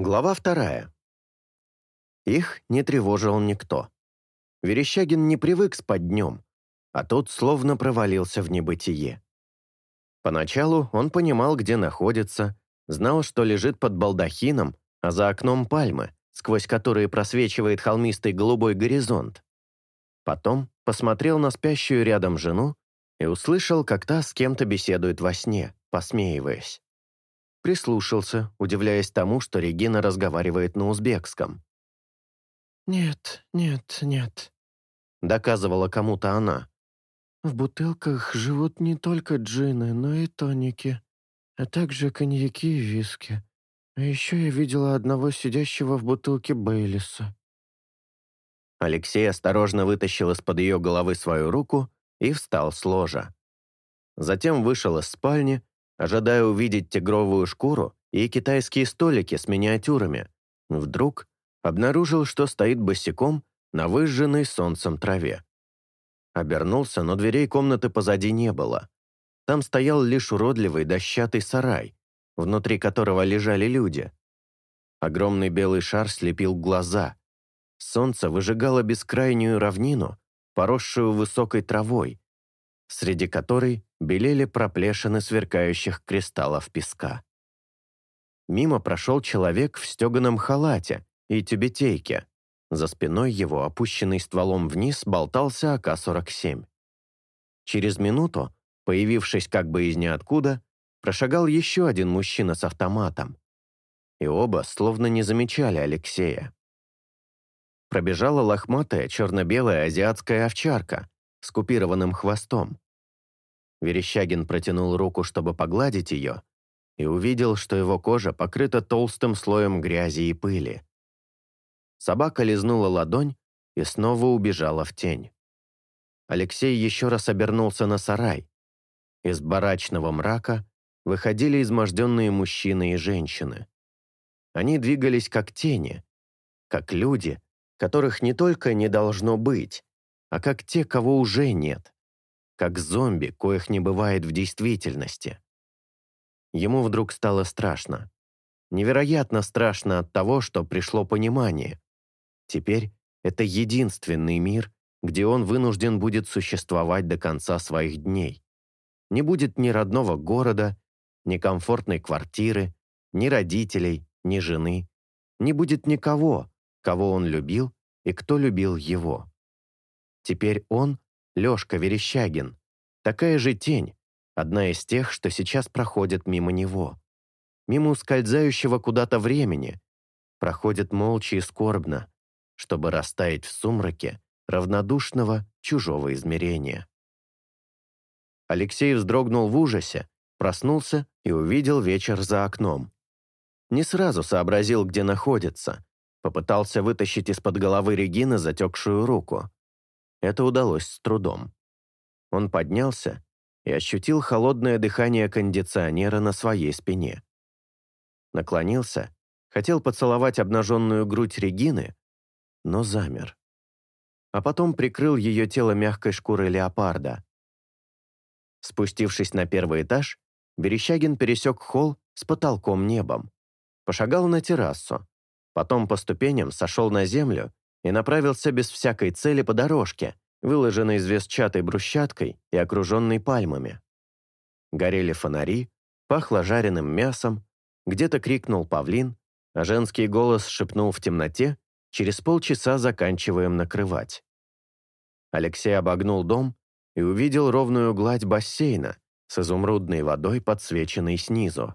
Глава вторая. Их не тревожил никто. Верещагин не привык спать днем, а тут словно провалился в небытие. Поначалу он понимал, где находится, знал, что лежит под балдахином, а за окном пальмы, сквозь которые просвечивает холмистый голубой горизонт. Потом посмотрел на спящую рядом жену и услышал, как та с кем-то беседует во сне, посмеиваясь прислушался, удивляясь тому, что Регина разговаривает на узбекском. «Нет, нет, нет», — доказывала кому-то она. «В бутылках живут не только джины, но и тоники, а также коньяки и виски. А еще я видела одного сидящего в бутылке Бейлиса». Алексей осторожно вытащил из-под ее головы свою руку и встал с ложа. Затем вышел из спальни ожидая увидеть тигровую шкуру и китайские столики с миниатюрами. Вдруг обнаружил, что стоит босиком на выжженной солнцем траве. Обернулся, но дверей комнаты позади не было. Там стоял лишь уродливый дощатый сарай, внутри которого лежали люди. Огромный белый шар слепил глаза. Солнце выжигало бескрайнюю равнину, поросшую высокой травой, среди которой белели проплешины сверкающих кристаллов песка. Мимо прошел человек в стеганом халате и тюбетейке. За спиной его, опущенный стволом вниз, болтался АК-47. Через минуту, появившись как бы из ниоткуда, прошагал еще один мужчина с автоматом. И оба словно не замечали Алексея. Пробежала лохматая черно-белая азиатская овчарка с купированным хвостом, Верещагин протянул руку, чтобы погладить ее, и увидел, что его кожа покрыта толстым слоем грязи и пыли. Собака лизнула ладонь и снова убежала в тень. Алексей еще раз обернулся на сарай. Из барачного мрака выходили изможденные мужчины и женщины. Они двигались как тени, как люди, которых не только не должно быть, а как те, кого уже нет как зомби, коих не бывает в действительности. Ему вдруг стало страшно. Невероятно страшно от того, что пришло понимание. Теперь это единственный мир, где он вынужден будет существовать до конца своих дней. Не будет ни родного города, ни комфортной квартиры, ни родителей, ни жены. Не будет никого, кого он любил и кто любил его. Теперь он Лёшка Верещагин. Такая же тень, одна из тех, что сейчас проходит мимо него. Мимо ускользающего куда-то времени. Проходит молча и скорбно, чтобы растаять в сумраке равнодушного чужого измерения. Алексей вздрогнул в ужасе, проснулся и увидел вечер за окном. Не сразу сообразил, где находится. Попытался вытащить из-под головы Регины затекшую руку. Это удалось с трудом. Он поднялся и ощутил холодное дыхание кондиционера на своей спине. Наклонился, хотел поцеловать обнаженную грудь Регины, но замер. А потом прикрыл ее тело мягкой шкурой леопарда. Спустившись на первый этаж, Верещагин пересек холл с потолком небом, пошагал на террасу, потом по ступеням сошел на землю и направился без всякой цели по дорожке, выложенной звездчатой брусчаткой и окруженной пальмами. Горели фонари, пахло жареным мясом, где-то крикнул павлин, а женский голос шепнул в темноте «Через полчаса заканчиваем накрывать». Алексей обогнул дом и увидел ровную гладь бассейна с изумрудной водой, подсвеченной снизу.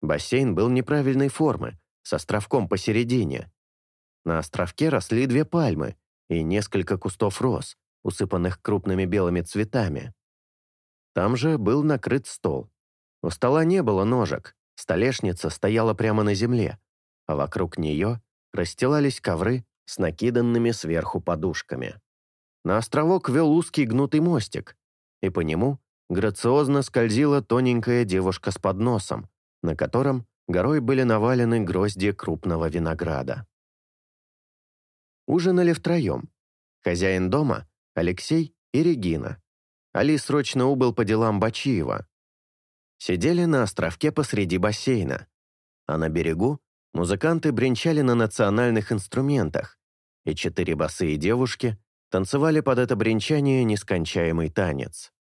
Бассейн был неправильной формы, с островком посередине, на островке росли две пальмы и несколько кустов роз, усыпанных крупными белыми цветами. Там же был накрыт стол. У стола не было ножек, столешница стояла прямо на земле, а вокруг нее расстилались ковры с накиданными сверху подушками. На островок вел узкий гнутый мостик, и по нему грациозно скользила тоненькая девушка с подносом, на котором горой были навалены грозди крупного винограда. Ужинали втроем. Хозяин дома, Алексей и Регина. Али срочно убыл по делам Бачиева. Сидели на островке посреди бассейна. А на берегу музыканты бренчали на национальных инструментах, и четыре босые девушки танцевали под это бренчание нескончаемый танец.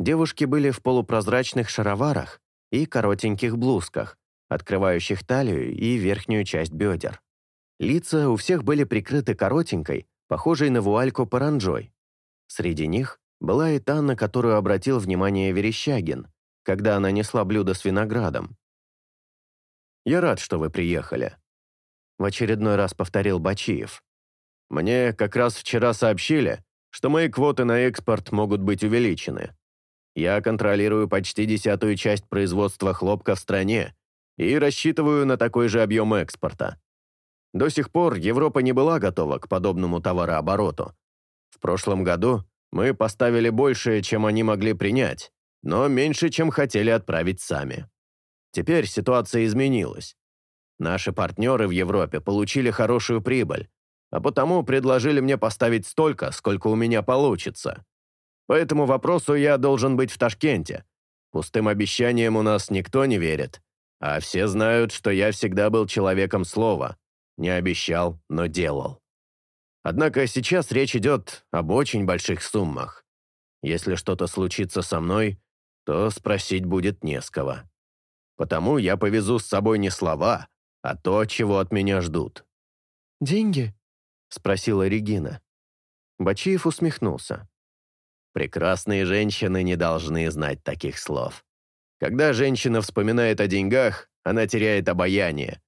Девушки были в полупрозрачных шароварах и коротеньких блузках, открывающих талию и верхнюю часть бедер. Лица у всех были прикрыты коротенькой, похожей на вуальку паранджой. Среди них была и та, на которую обратил внимание Верещагин, когда она несла блюдо с виноградом. «Я рад, что вы приехали», — в очередной раз повторил Бачиев. «Мне как раз вчера сообщили, что мои квоты на экспорт могут быть увеличены. Я контролирую почти десятую часть производства хлопка в стране и рассчитываю на такой же объем экспорта. До сих пор Европа не была готова к подобному товарообороту. В прошлом году мы поставили больше, чем они могли принять, но меньше, чем хотели отправить сами. Теперь ситуация изменилась. Наши партнеры в Европе получили хорошую прибыль, а потому предложили мне поставить столько, сколько у меня получится. По этому вопросу я должен быть в Ташкенте. Пустым обещаниям у нас никто не верит, а все знают, что я всегда был человеком слова не обещал, но делал. Однако сейчас речь идет об очень больших суммах. Если что-то случится со мной, то спросить будет не с кого. Потому я повезу с собой не слова, а то, чего от меня ждут». «Деньги?» — спросила Регина. Бачиев усмехнулся. «Прекрасные женщины не должны знать таких слов. Когда женщина вспоминает о деньгах, она теряет обаяние,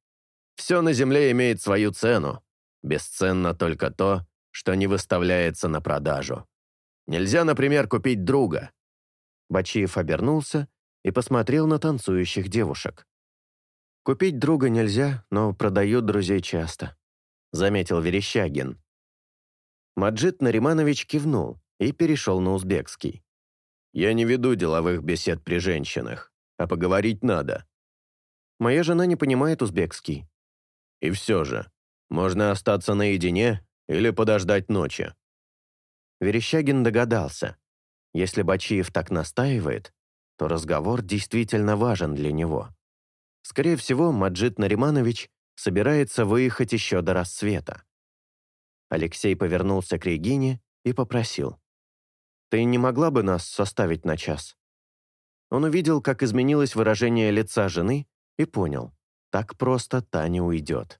все на Земле имеет свою цену. Бесценно только то, что не выставляется на продажу. Нельзя, например, купить друга. Бачиев обернулся и посмотрел на танцующих девушек. «Купить друга нельзя, но продают друзей часто», — заметил Верещагин. Маджид Нариманович кивнул и перешел на узбекский. «Я не веду деловых бесед при женщинах, а поговорить надо». «Моя жена не понимает узбекский», и все же, можно остаться наедине или подождать ночи. Верещагин догадался. Если Бачиев так настаивает, то разговор действительно важен для него. Скорее всего, Маджид Нариманович собирается выехать еще до рассвета. Алексей повернулся к Регине и попросил. «Ты не могла бы нас составить на час?» Он увидел, как изменилось выражение лица жены, и понял. Так просто та не уйдет.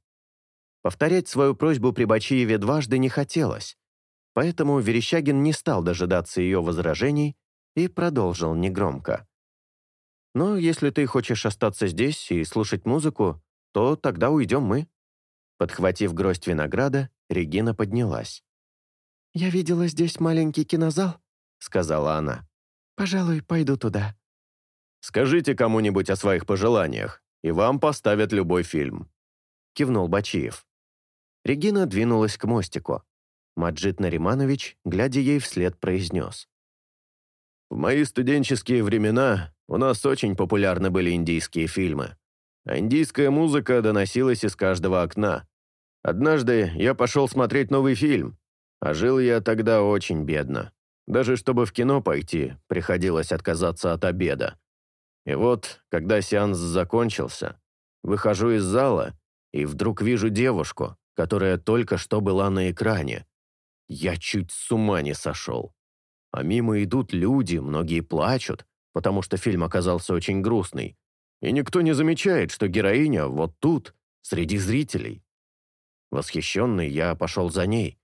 Повторять свою просьбу при Бачиеве дважды не хотелось, поэтому Верещагин не стал дожидаться ее возражений и продолжил негромко. «Но если ты хочешь остаться здесь и слушать музыку, то тогда уйдем мы». Подхватив гроздь винограда, Регина поднялась. «Я видела здесь маленький кинозал», — сказала она. «Пожалуй, пойду туда». «Скажите кому-нибудь о своих пожеланиях», и вам поставят любой фильм», — кивнул Бачиев. Регина двинулась к мостику. Маджид Нариманович, глядя ей вслед, произнес. «В мои студенческие времена у нас очень популярны были индийские фильмы. А индийская музыка доносилась из каждого окна. Однажды я пошел смотреть новый фильм, а жил я тогда очень бедно. Даже чтобы в кино пойти, приходилось отказаться от обеда. И вот, когда сеанс закончился, выхожу из зала и вдруг вижу девушку, которая только что была на экране. Я чуть с ума не сошел. А мимо идут люди, многие плачут, потому что фильм оказался очень грустный. И никто не замечает, что героиня вот тут, среди зрителей. Восхищенный, я пошел за ней.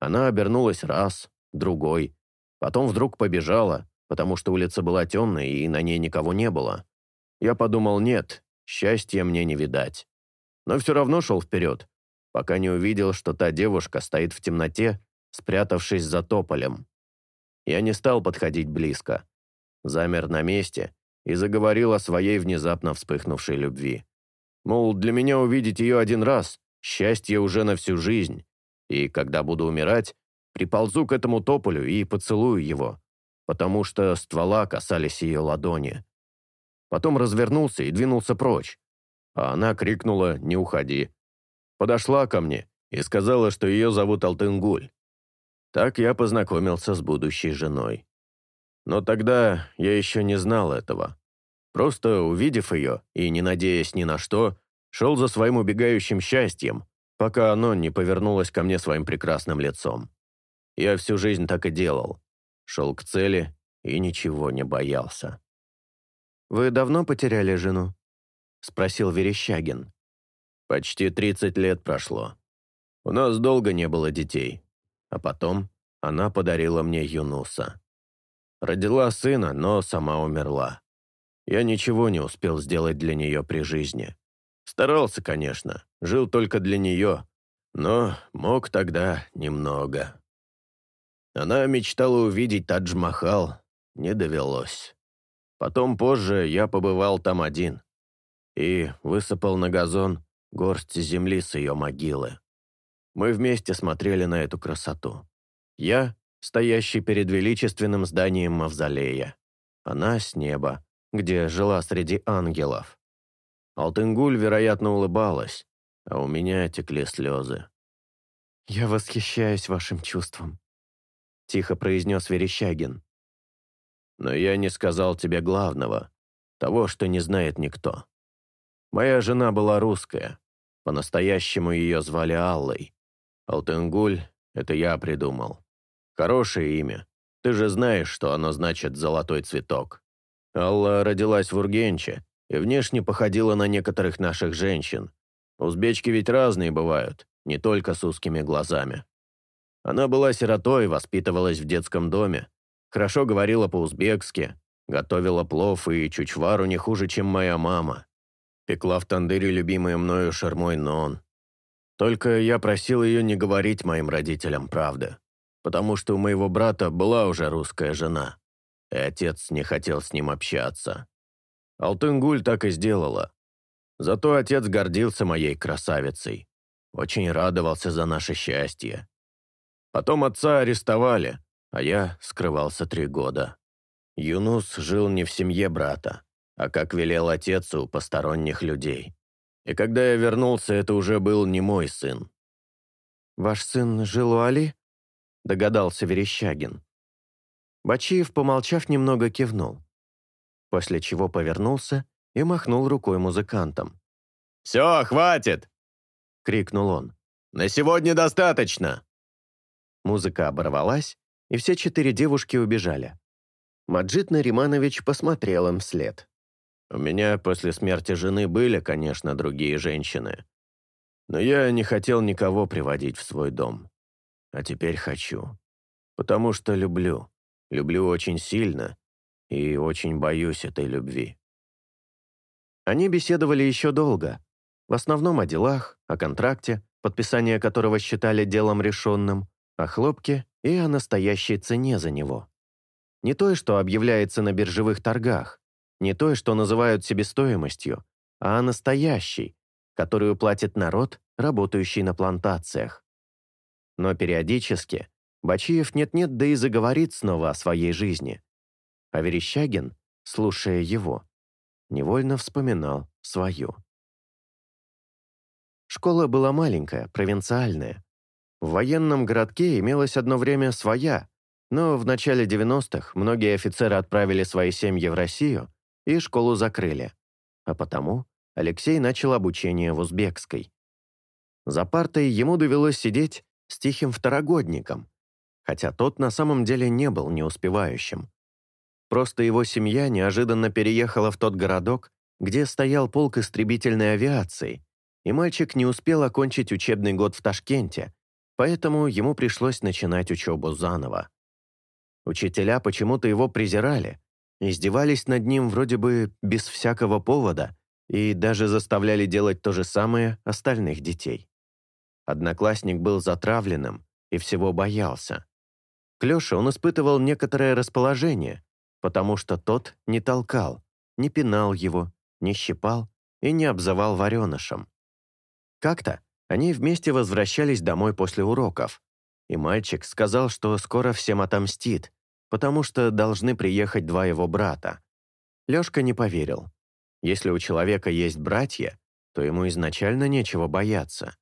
Она обернулась раз, другой. Потом вдруг побежала, потому что улица была темной и на ней никого не было. Я подумал, нет, счастья мне не видать. Но все равно шел вперед, пока не увидел, что та девушка стоит в темноте, спрятавшись за тополем. Я не стал подходить близко. Замер на месте и заговорил о своей внезапно вспыхнувшей любви. Мол, для меня увидеть ее один раз – счастье уже на всю жизнь. И когда буду умирать, приползу к этому тополю и поцелую его – потому что ствола касались ее ладони. Потом развернулся и двинулся прочь. А она крикнула «Не уходи!». Подошла ко мне и сказала, что ее зовут Алтынгуль. Так я познакомился с будущей женой. Но тогда я еще не знал этого. Просто увидев ее и не надеясь ни на что, шел за своим убегающим счастьем, пока оно не повернулось ко мне своим прекрасным лицом. Я всю жизнь так и делал шел к цели и ничего не боялся. «Вы давно потеряли жену?» — спросил Верещагин. «Почти 30 лет прошло. У нас долго не было детей. А потом она подарила мне Юнуса. Родила сына, но сама умерла. Я ничего не успел сделать для нее при жизни. Старался, конечно, жил только для нее, но мог тогда немного. Она мечтала увидеть Тадж-Махал. Не довелось. Потом позже я побывал там один и высыпал на газон горсть земли с ее могилы. Мы вместе смотрели на эту красоту. Я, стоящий перед величественным зданием мавзолея. Она с неба, где жила среди ангелов. Алтынгуль, вероятно, улыбалась, а у меня текли слезы. «Я восхищаюсь вашим чувством», — тихо произнес Верещагин. «Но я не сказал тебе главного, того, что не знает никто. Моя жена была русская, по-настоящему ее звали Аллой. Алтынгуль — это я придумал. Хорошее имя, ты же знаешь, что оно значит «золотой цветок». Алла родилась в Ургенче и внешне походила на некоторых наших женщин. Узбечки ведь разные бывают, не только с узкими глазами. Она была сиротой, воспитывалась в детском доме. Хорошо говорила по-узбекски, готовила плов и чучвару не хуже, чем моя мама. Пекла в тандыре любимые мною шармой нон. Только я просил ее не говорить моим родителям правды, потому что у моего брата была уже русская жена, и отец не хотел с ним общаться. Алтынгуль так и сделала. Зато отец гордился моей красавицей, очень радовался за наше счастье. Потом отца арестовали, а я скрывался три года. Юнус жил не в семье брата, а как велел отец у посторонних людей. И когда я вернулся, это уже был не мой сын. «Ваш сын жил у Али?» – догадался Верещагин. Бачиев, помолчав, немного кивнул. После чего повернулся и махнул рукой музыкантам. «Все, хватит!» – крикнул он. «На сегодня достаточно!» Музыка оборвалась, и все четыре девушки убежали. Маджид Нариманович посмотрел им вслед. «У меня после смерти жены были, конечно, другие женщины. Но я не хотел никого приводить в свой дом. А теперь хочу. Потому что люблю. Люблю очень сильно и очень боюсь этой любви». Они беседовали еще долго. В основном о делах, о контракте, подписание которого считали делом решенным, о хлопке и о настоящей цене за него. Не то, что объявляется на биржевых торгах, не то, что называют себестоимостью, а о настоящей, которую платит народ, работающий на плантациях. Но периодически Бачиев нет-нет, да и заговорит снова о своей жизни. А Верещагин, слушая его, невольно вспоминал свою. Школа была маленькая, провинциальная. В военном городке имелось одно время своя, но в начале 90-х многие офицеры отправили свои семьи в Россию и школу закрыли. А потому Алексей начал обучение в узбекской. За партой ему довелось сидеть с тихим второгодником, хотя тот на самом деле не был неуспевающим. Просто его семья неожиданно переехала в тот городок, где стоял полк истребительной авиации, и мальчик не успел окончить учебный год в Ташкенте, поэтому ему пришлось начинать учебу заново. Учителя почему-то его презирали, издевались над ним вроде бы без всякого повода и даже заставляли делать то же самое остальных детей. Одноклассник был затравленным и всего боялся. К Лёше он испытывал некоторое расположение, потому что тот не толкал, не пинал его, не щипал и не обзывал варенышем. Как-то, они вместе возвращались домой после уроков, и мальчик сказал, что скоро всем отомстит, потому что должны приехать два его брата. Лёшка не поверил. Если у человека есть братья, то ему изначально нечего бояться.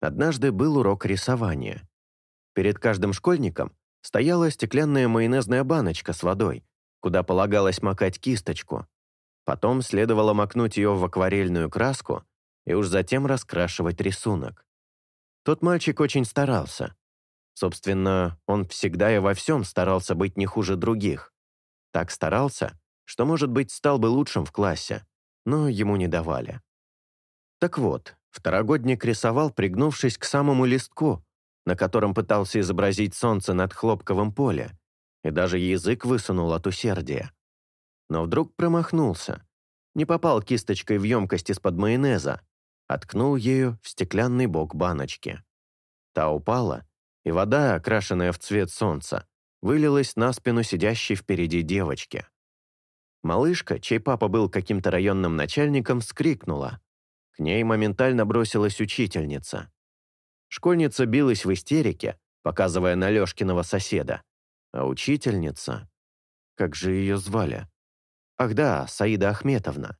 Однажды был урок рисования. Перед каждым школьником стояла стеклянная майонезная баночка с водой, куда полагалось макать кисточку. Потом следовало макнуть ее в акварельную краску и уж затем раскрашивать рисунок. Тот мальчик очень старался. Собственно, он всегда и во всем старался быть не хуже других. Так старался, что, может быть, стал бы лучшим в классе, но ему не давали. Так вот, второгодник рисовал, пригнувшись к самому листку, на котором пытался изобразить солнце над хлопковым поле, и даже язык высунул от усердия. Но вдруг промахнулся. Не попал кисточкой в емкость из-под майонеза, откнул ею в стеклянный бок баночки. Та упала, и вода, окрашенная в цвет солнца, вылилась на спину сидящей впереди девочки. Малышка, чей папа был каким-то районным начальником, вскрикнула. К ней моментально бросилась учительница. Школьница билась в истерике, показывая на Лёшкиного соседа. А учительница... Как же ее звали? Ах да, Саида Ахметовна.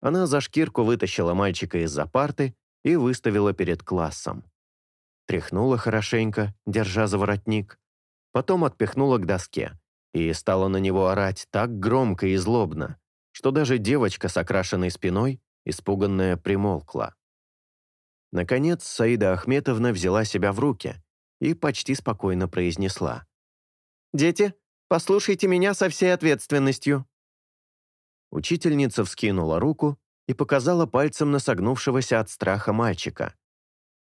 Она за шкирку вытащила мальчика из-за парты и выставила перед классом. Тряхнула хорошенько, держа за воротник, потом отпихнула к доске и стала на него орать так громко и злобно, что даже девочка с окрашенной спиной, испуганная, примолкла. Наконец, Саида Ахметовна взяла себя в руки и почти спокойно произнесла. «Дети, послушайте меня со всей ответственностью. Учительница вскинула руку и показала пальцем на согнувшегося от страха мальчика.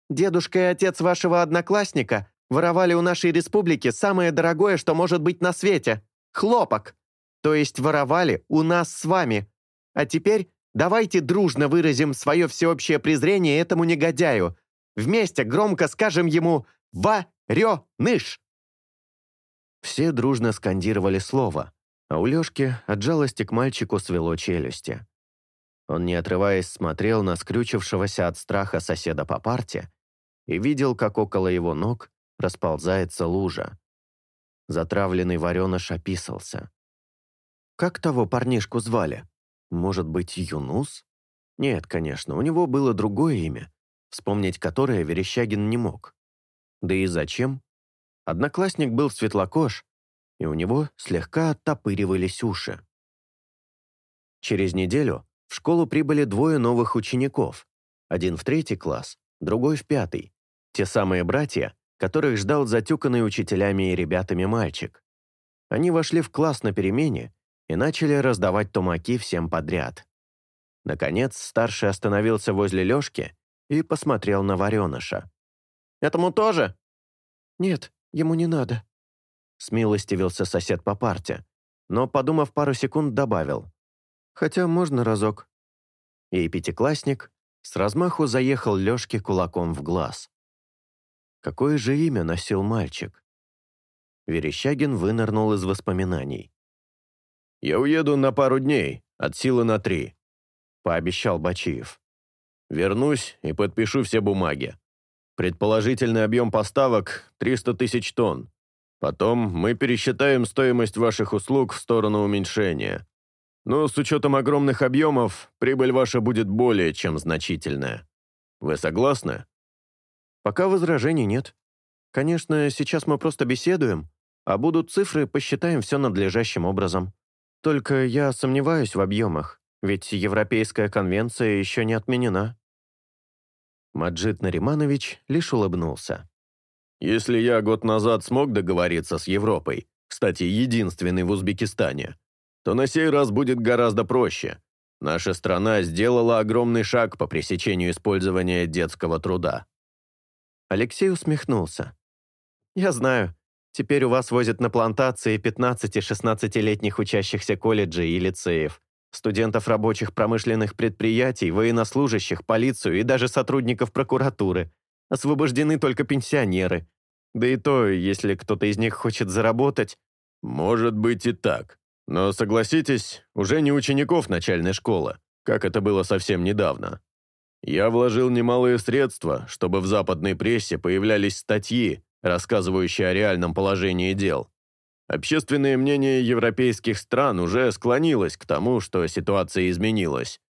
«Дедушка и отец вашего одноклассника воровали у нашей республики самое дорогое, что может быть на свете – хлопок. То есть воровали у нас с вами. А теперь давайте дружно выразим свое всеобщее презрение этому негодяю. Вместе громко скажем ему «Ва-рё-ныш!» Все дружно скандировали слово, а у Лёшки от жалости к мальчику свело челюсти. Он, не отрываясь, смотрел на скрючившегося от страха соседа по парте и видел, как около его ног расползается лужа. Затравленный вареныш описался. Как того парнишку звали? Может быть, Юнус? Нет, конечно, у него было другое имя, вспомнить которое Верещагин не мог. Да и зачем? Одноклассник был светлокож, и у него слегка оттопыривались уши. Через неделю в школу прибыли двое новых учеников, один в третий класс, другой в пятый, те самые братья, которых ждал затюканный учителями и ребятами мальчик. Они вошли в класс на перемене и начали раздавать тумаки всем подряд. Наконец, старший остановился возле Лёшки и посмотрел на вареныша. «Этому тоже?» «Нет, ему не надо», смилостивился сосед по парте, но, подумав пару секунд, добавил. «Хотя можно разок». И пятиклассник с размаху заехал Лёшке кулаком в глаз. Какое же имя носил мальчик? Верещагин вынырнул из воспоминаний. «Я уеду на пару дней, от силы на три», — пообещал Бачиев. «Вернусь и подпишу все бумаги. Предположительный объем поставок — 300 тысяч тонн. Потом мы пересчитаем стоимость ваших услуг в сторону уменьшения. Но с учетом огромных объемов, прибыль ваша будет более чем значительная. Вы согласны? Пока возражений нет. Конечно, сейчас мы просто беседуем, а будут цифры, посчитаем все надлежащим образом. Только я сомневаюсь в объемах, ведь Европейская конвенция еще не отменена. Маджид Нариманович лишь улыбнулся. Если я год назад смог договориться с Европой, кстати, единственный в Узбекистане, то на сей раз будет гораздо проще. Наша страна сделала огромный шаг по пресечению использования детского труда». Алексей усмехнулся. «Я знаю, теперь у вас возят на плантации 15-16-летних учащихся колледжей и лицеев, студентов рабочих промышленных предприятий, военнослужащих, полицию и даже сотрудников прокуратуры. Освобождены только пенсионеры. Да и то, если кто-то из них хочет заработать... Может быть и так. Но, согласитесь, уже не учеников начальной школы, как это было совсем недавно. Я вложил немалые средства, чтобы в западной прессе появлялись статьи, рассказывающие о реальном положении дел. Общественное мнение европейских стран уже склонилось к тому, что ситуация изменилась.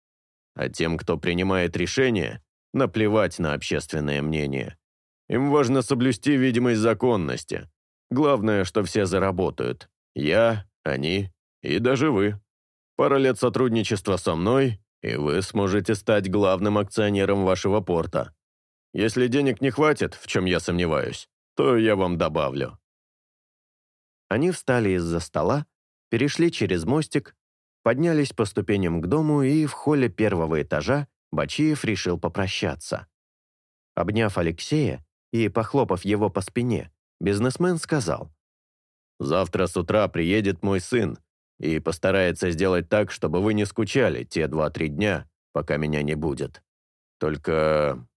А тем, кто принимает решения, наплевать на общественное мнение. Им важно соблюсти видимость законности. Главное, что все заработают. Я, они и даже вы. Пара лет сотрудничества со мной, и вы сможете стать главным акционером вашего порта. Если денег не хватит, в чем я сомневаюсь, то я вам добавлю». Они встали из-за стола, перешли через мостик, поднялись по ступеням к дому, и в холле первого этажа Бачиев решил попрощаться. Обняв Алексея, и, похлопав его по спине, бизнесмен сказал. «Завтра с утра приедет мой сын и постарается сделать так, чтобы вы не скучали те два-три дня, пока меня не будет. Только...»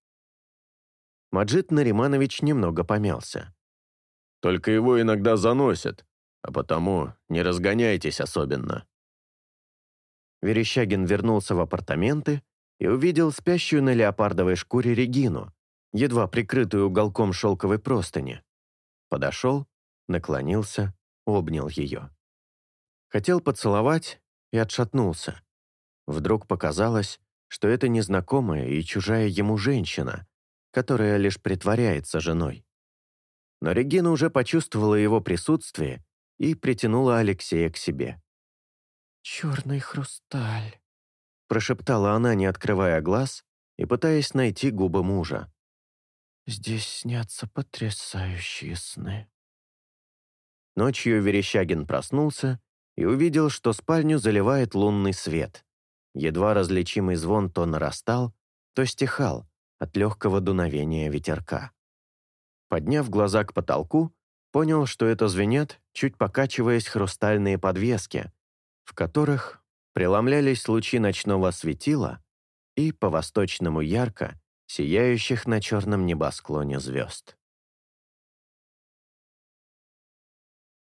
Маджид Нариманович немного помялся. «Только его иногда заносят, а потому не разгоняйтесь особенно». Верещагин вернулся в апартаменты и увидел спящую на леопардовой шкуре Регину, едва прикрытую уголком шелковой простыни. Подошел, наклонился, обнял ее. Хотел поцеловать и отшатнулся. Вдруг показалось, что это незнакомая и чужая ему женщина, которая лишь притворяется женой. Но Регина уже почувствовала его присутствие и притянула Алексея к себе. «Черный хрусталь», – прошептала она, не открывая глаз и пытаясь найти губы мужа. Здесь снятся потрясающие сны. Ночью Верещагин проснулся и увидел, что спальню заливает лунный свет. Едва различимый звон то нарастал, то стихал от легкого дуновения ветерка. Подняв глаза к потолку, понял, что это звенят, чуть покачиваясь хрустальные подвески, в которых преломлялись лучи ночного светила и, по-восточному ярко, сияющих на черном небосклоне звезд.